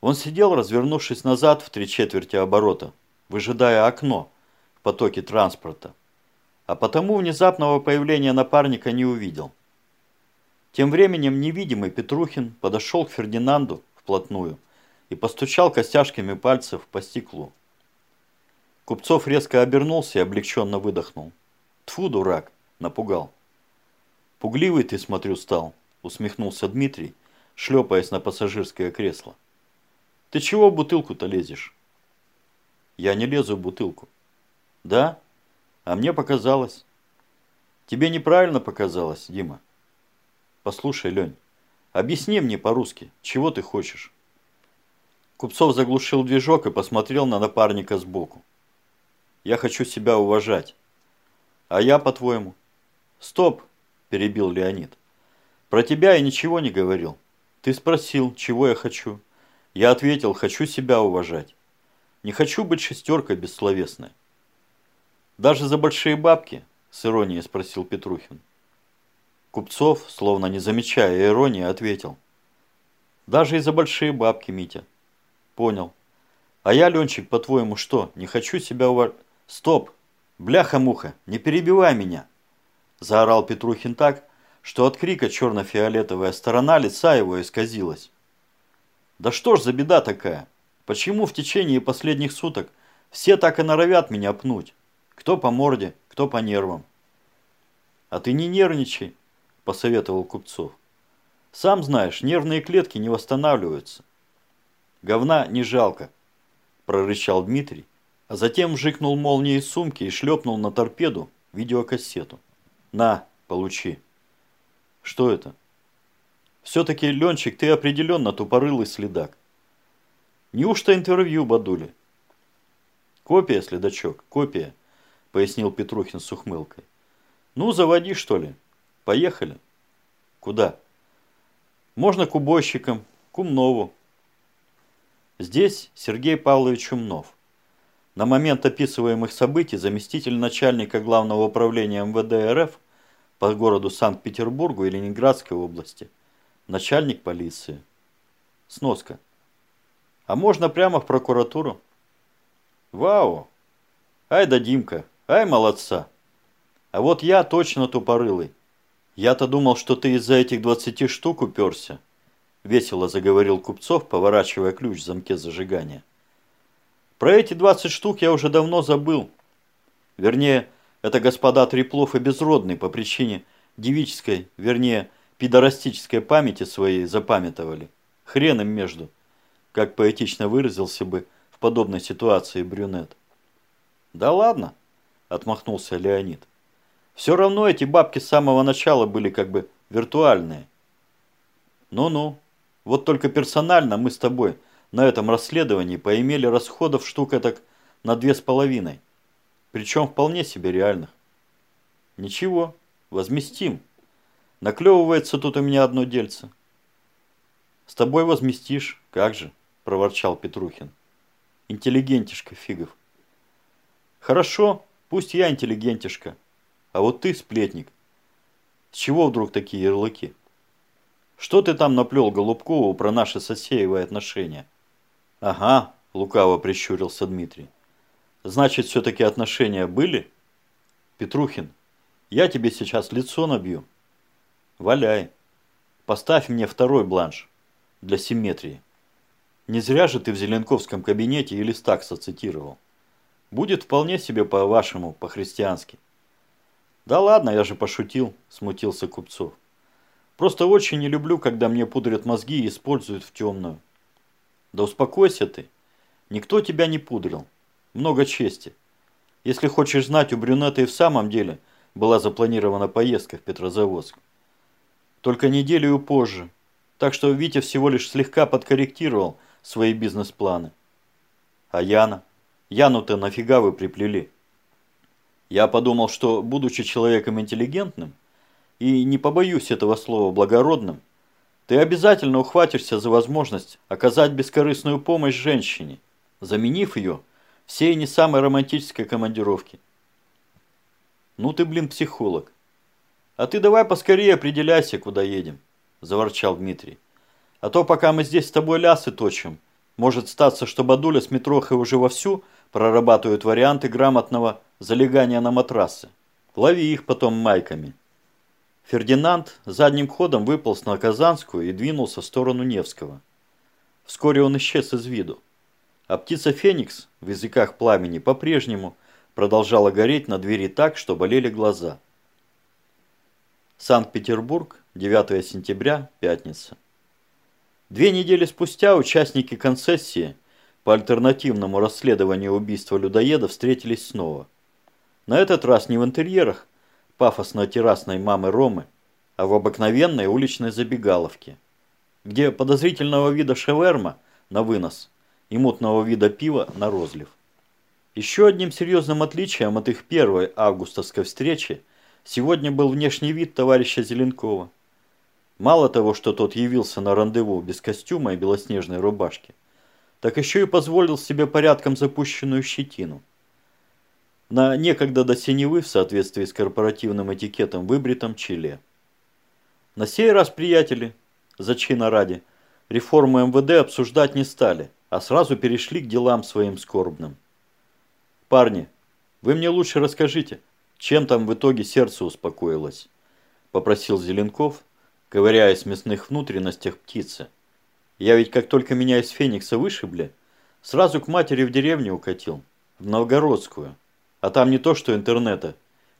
Он сидел, развернувшись назад в три четверти оборота, выжидая окно в потоке транспорта, а потому внезапного появления напарника не увидел. Тем временем невидимый Петрухин подошел к Фердинанду вплотную и постучал костяшками пальцев по стеклу. Купцов резко обернулся и облегченно выдохнул. Тфу, дурак, напугал. Пугливый ты, смотрю, стал, усмехнулся Дмитрий, шлепаясь на пассажирское кресло. Ты чего в бутылку-то лезешь? Я не лезу в бутылку. Да? А мне показалось. Тебе неправильно показалось, Дима. Послушай, Лень, объясни мне по-русски, чего ты хочешь? Купцов заглушил движок и посмотрел на напарника сбоку. Я хочу себя уважать. А я, по-твоему? Стоп, перебил Леонид. Про тебя я ничего не говорил. Ты спросил, чего я хочу. Я ответил, хочу себя уважать. Не хочу быть шестеркой бессловесной. Даже за большие бабки? С иронией спросил Петрухин. Купцов, словно не замечая иронии, ответил. Даже и за большие бабки, Митя. Понял. А я, Ленчик, по-твоему, что, не хочу себя увар... Стоп! Бляха-муха, не перебивай меня! Заорал Петрухин так, что от крика черно-фиолетовая сторона лица его исказилась. Да что ж за беда такая? Почему в течение последних суток все так и норовят меня пнуть? Кто по морде, кто по нервам. А ты не нервничай, посоветовал Купцов. Сам знаешь, нервные клетки не восстанавливаются. Говна не жалко, прорычал Дмитрий, а затем вжикнул молнией сумки и шлепнул на торпеду видеокассету. На, получи. Что это? Все-таки, Ленчик, ты определенно тупорылый следак. Неужто интервью, Бадули? Копия, следачок, копия, пояснил Петрухин с ухмылкой. Ну, заводи, что ли. Поехали. Куда? Можно к убойщикам, к Умнову. Здесь Сергей Павлович Умнов. На момент описываемых событий заместитель начальника Главного управления МВД РФ по городу Санкт-Петербургу и Ленинградской области. Начальник полиции. Сноска. А можно прямо в прокуратуру? Вау! Ай да Димка, ай молодца! А вот я точно тупорылый. «Я-то думал, что ты из-за этих двадцати штук уперся», – весело заговорил Купцов, поворачивая ключ в замке зажигания. «Про эти двадцать штук я уже давно забыл. Вернее, это господа Треплов и Безродный по причине девической, вернее, пидорастической памяти своей запамятовали. Хрен им между, как поэтично выразился бы в подобной ситуации брюнет». «Да ладно», – отмахнулся Леонид. Все равно эти бабки с самого начала были как бы виртуальные. Ну-ну, вот только персонально мы с тобой на этом расследовании поимели расходов штука так на две с половиной. Причем вполне себе реальных. Ничего, возместим. Наклевывается тут у меня одно дельце. С тобой возместишь, как же, проворчал Петрухин. Интеллигентишка фигов. Хорошо, пусть я интеллигентишка, а вот ты сплетник. С чего вдруг такие ярлыки? Что ты там наплел Голубкову про наши сосеевые отношения? Ага, лукаво прищурился Дмитрий. Значит, все-таки отношения были? Петрухин, я тебе сейчас лицо набью. Валяй. Поставь мне второй бланш для симметрии. Не зря же ты в Зеленковском кабинете или стакса цитировал. Будет вполне себе по-вашему, по-христиански. «Да ладно, я же пошутил», – смутился Купцов. «Просто очень не люблю, когда мне пудрят мозги и используют в темную». «Да успокойся ты. Никто тебя не пудрил. Много чести. Если хочешь знать, у брюнета и в самом деле была запланирована поездка в Петрозаводск. Только неделю позже. Так что Витя всего лишь слегка подкорректировал свои бизнес-планы. А Яна? Яну-то нафига вы приплели?» Я подумал, что, будучи человеком интеллигентным, и не побоюсь этого слова благородным, ты обязательно ухватишься за возможность оказать бескорыстную помощь женщине, заменив ее всей не самой романтической командировке. Ну ты, блин, психолог. А ты давай поскорее определяйся, куда едем, заворчал Дмитрий. А то пока мы здесь с тобой лясы точим, Может статься, что Бадуля с Митрохой уже вовсю прорабатывают варианты грамотного залегания на матрасы. Лови их потом майками. Фердинанд задним ходом выполз на Казанскую и двинулся в сторону Невского. Вскоре он исчез из виду. А птица Феникс в языках пламени по-прежнему продолжала гореть на двери так, что болели глаза. Санкт-Петербург, 9 сентября, пятница. Две недели спустя участники концессии по альтернативному расследованию убийства людоеда встретились снова. На этот раз не в интерьерах пафосно-террасной мамы Ромы, а в обыкновенной уличной забегаловке, где подозрительного вида шаверма на вынос и мутного вида пива на розлив. Еще одним серьезным отличием от их первой августовской встречи сегодня был внешний вид товарища Зеленкова. Мало того, что тот явился на рандеву без костюма и белоснежной рубашки, так еще и позволил себе порядком запущенную щетину. На некогда до синевы в соответствии с корпоративным этикетом выбритом челе. На сей раз, приятели, зачина ради, реформу МВД обсуждать не стали, а сразу перешли к делам своим скорбным. «Парни, вы мне лучше расскажите, чем там в итоге сердце успокоилось?» – попросил Зеленков, ковыряясь в мясных внутренностях птицы. Я ведь как только меня из Феникса вышибли, сразу к матери в деревню укатил, в Новгородскую. А там не то что интернета,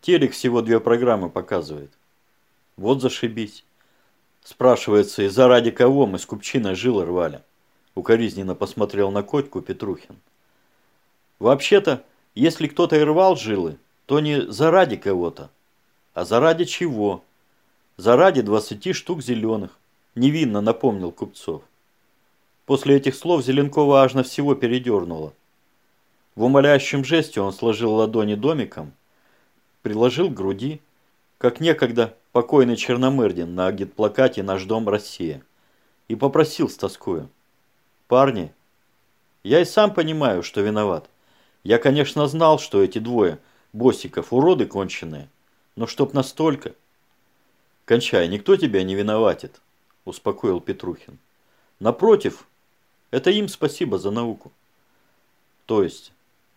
телек всего две программы показывает. Вот зашибись. Спрашивается, из-за ради кого мы с купчиной жилы рвали? Укоризненно посмотрел на котьку Петрухин. Вообще-то, если кто-то и рвал жилы, то не заради кого-то, а заради чего? Заради двадцати штук зеленых, невинно напомнил Купцов. После этих слов Зеленкова аж на всего передернуло. В умоляющем жесте он сложил ладони домиком, приложил к груди, как некогда покойный Черномырдин на агитплакате «Наш дом Россия», и попросил с тоскою. «Парни, я и сам понимаю, что виноват. Я, конечно, знал, что эти двое, босиков, уроды конченые, но чтоб настолько...» «Кончай, никто тебя не виноватит», – успокоил Петрухин. «Напротив, это им спасибо за науку». «То есть,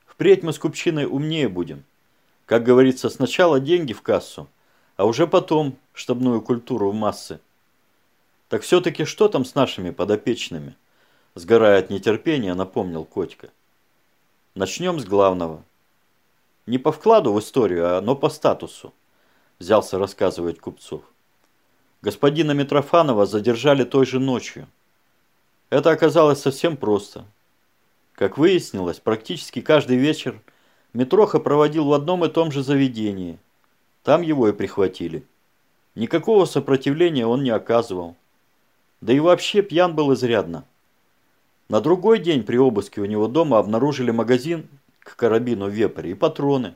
впредь мы с Купчиной умнее будем. Как говорится, сначала деньги в кассу, а уже потом штабную культуру в массы. Так все-таки что там с нашими подопечными?» Сгорая от нетерпения, напомнил Котька. «Начнем с главного. Не по вкладу в историю, а но по статусу», взялся рассказывать Купцов. Господина Митрофанова задержали той же ночью. Это оказалось совсем просто. Как выяснилось, практически каждый вечер Митроха проводил в одном и том же заведении. Там его и прихватили. Никакого сопротивления он не оказывал. Да и вообще пьян был изрядно. На другой день при обыске у него дома обнаружили магазин к карабину Вепрь и патроны.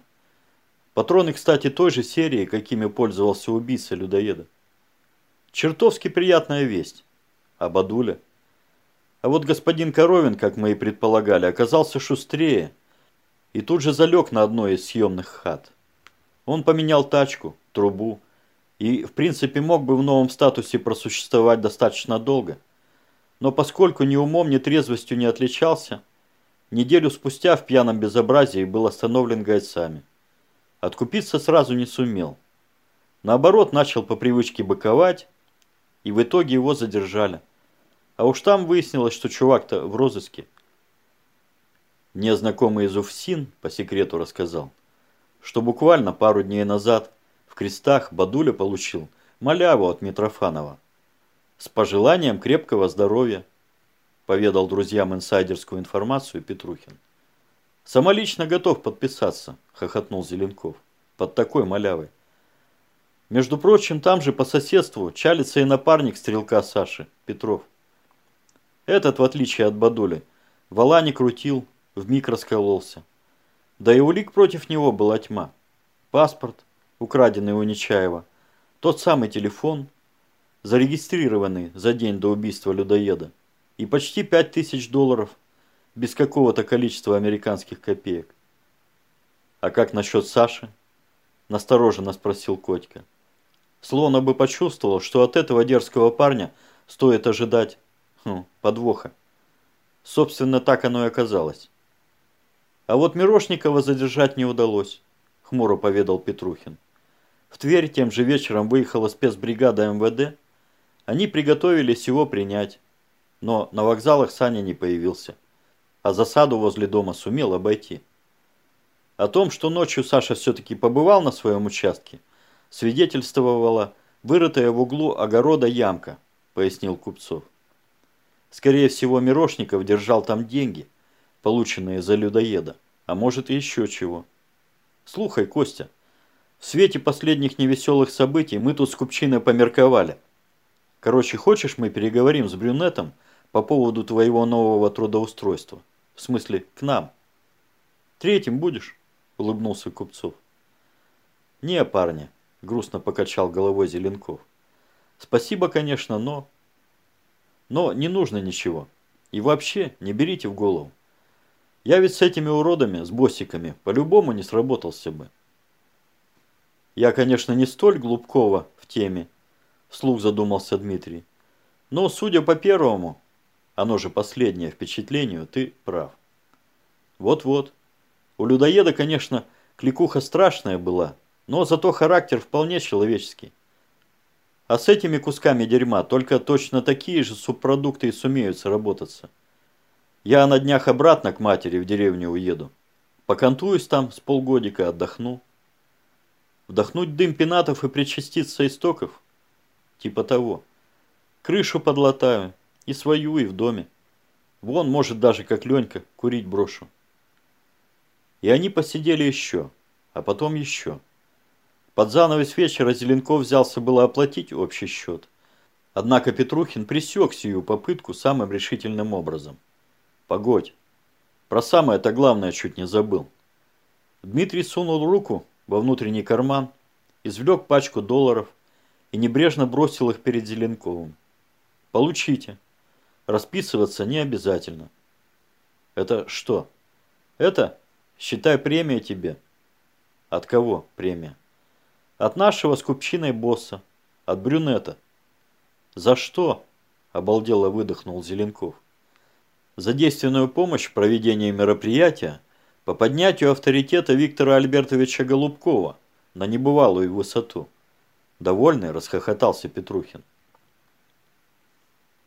Патроны, кстати, той же серии, какими пользовался убийца людоеда. Чертовски приятная весть. А Бадуля? А вот господин Коровин, как мы и предполагали, оказался шустрее и тут же залег на одной из съемных хат. Он поменял тачку, трубу и, в принципе, мог бы в новом статусе просуществовать достаточно долго. Но поскольку ни умом, ни трезвостью не отличался, неделю спустя в пьяном безобразии был остановлен гайцами. Откупиться сразу не сумел. Наоборот, начал по привычке быковать, и в итоге его задержали. А уж там выяснилось, что чувак-то в розыске. Незнакомый из Уфсин по секрету рассказал, что буквально пару дней назад в крестах Бадуля получил маляву от Митрофанова с пожеланием крепкого здоровья, поведал друзьям инсайдерскую информацию Петрухин. «Самолично готов подписаться», – хохотнул Зеленков, – «под такой малявой». Между прочим, там же по соседству чалится и напарник стрелка Саши, Петров. Этот, в отличие от Бадули, вала не крутил, вмиг раскололся. Да и улик против него была тьма. Паспорт, украденный у Нечаева, тот самый телефон, зарегистрированный за день до убийства людоеда, и почти пять тысяч долларов без какого-то количества американских копеек. «А как насчет Саши?» – настороженно спросил Котька. Словно бы почувствовал, что от этого дерзкого парня стоит ожидать хм, подвоха. Собственно, так оно и оказалось. А вот Мирошникова задержать не удалось, хмуро поведал Петрухин. В Тверь тем же вечером выехала спецбригада МВД. Они приготовились его принять, но на вокзалах Саня не появился, а засаду возле дома сумел обойти. О том, что ночью Саша все-таки побывал на своем участке, свидетельствовала вырытая в углу огорода ямка, пояснил Купцов. Скорее всего, Мирошников держал там деньги, полученные за людоеда, а может и еще чего. Слухай, Костя, в свете последних невеселых событий мы тут с Купчиной померковали. Короче, хочешь, мы переговорим с брюнетом по поводу твоего нового трудоустройства? В смысле, к нам. Третьим будешь? улыбнулся Купцов. «Не, парни», – грустно покачал головой Зеленков. «Спасибо, конечно, но...» «Но не нужно ничего. И вообще не берите в голову. Я ведь с этими уродами, с боссиками, по-любому не сработался бы». «Я, конечно, не столь глубково в теме», – вслух задумался Дмитрий. «Но, судя по первому, оно же последнее впечатлению, ты прав». «Вот-вот», у людоеда, конечно, кликуха страшная была, но зато характер вполне человеческий. А с этими кусками дерьма только точно такие же субпродукты и сумеют сработаться. Я на днях обратно к матери в деревню уеду. Покантуюсь там с полгодика, отдохну. Вдохнуть дым пенатов и причаститься истоков? Типа того. Крышу подлатаю, и свою, и в доме. Вон, может, даже как Ленька, курить брошу. И они посидели еще, а потом еще. Под занавес вечера Зеленков взялся было оплатить общий счет. Однако Петрухин пресек сию попытку самым решительным образом. Погодь. Про самое-то главное чуть не забыл. Дмитрий сунул руку во внутренний карман, извлек пачку долларов и небрежно бросил их перед Зеленковым. Получите. Расписываться не обязательно. Это что? Это Считай премия тебе. От кого премия? От нашего с купчиной босса. От брюнета. За что? Обалдело выдохнул Зеленков. За действенную помощь в проведении мероприятия по поднятию авторитета Виктора Альбертовича Голубкова на небывалую высоту. Довольный расхохотался Петрухин.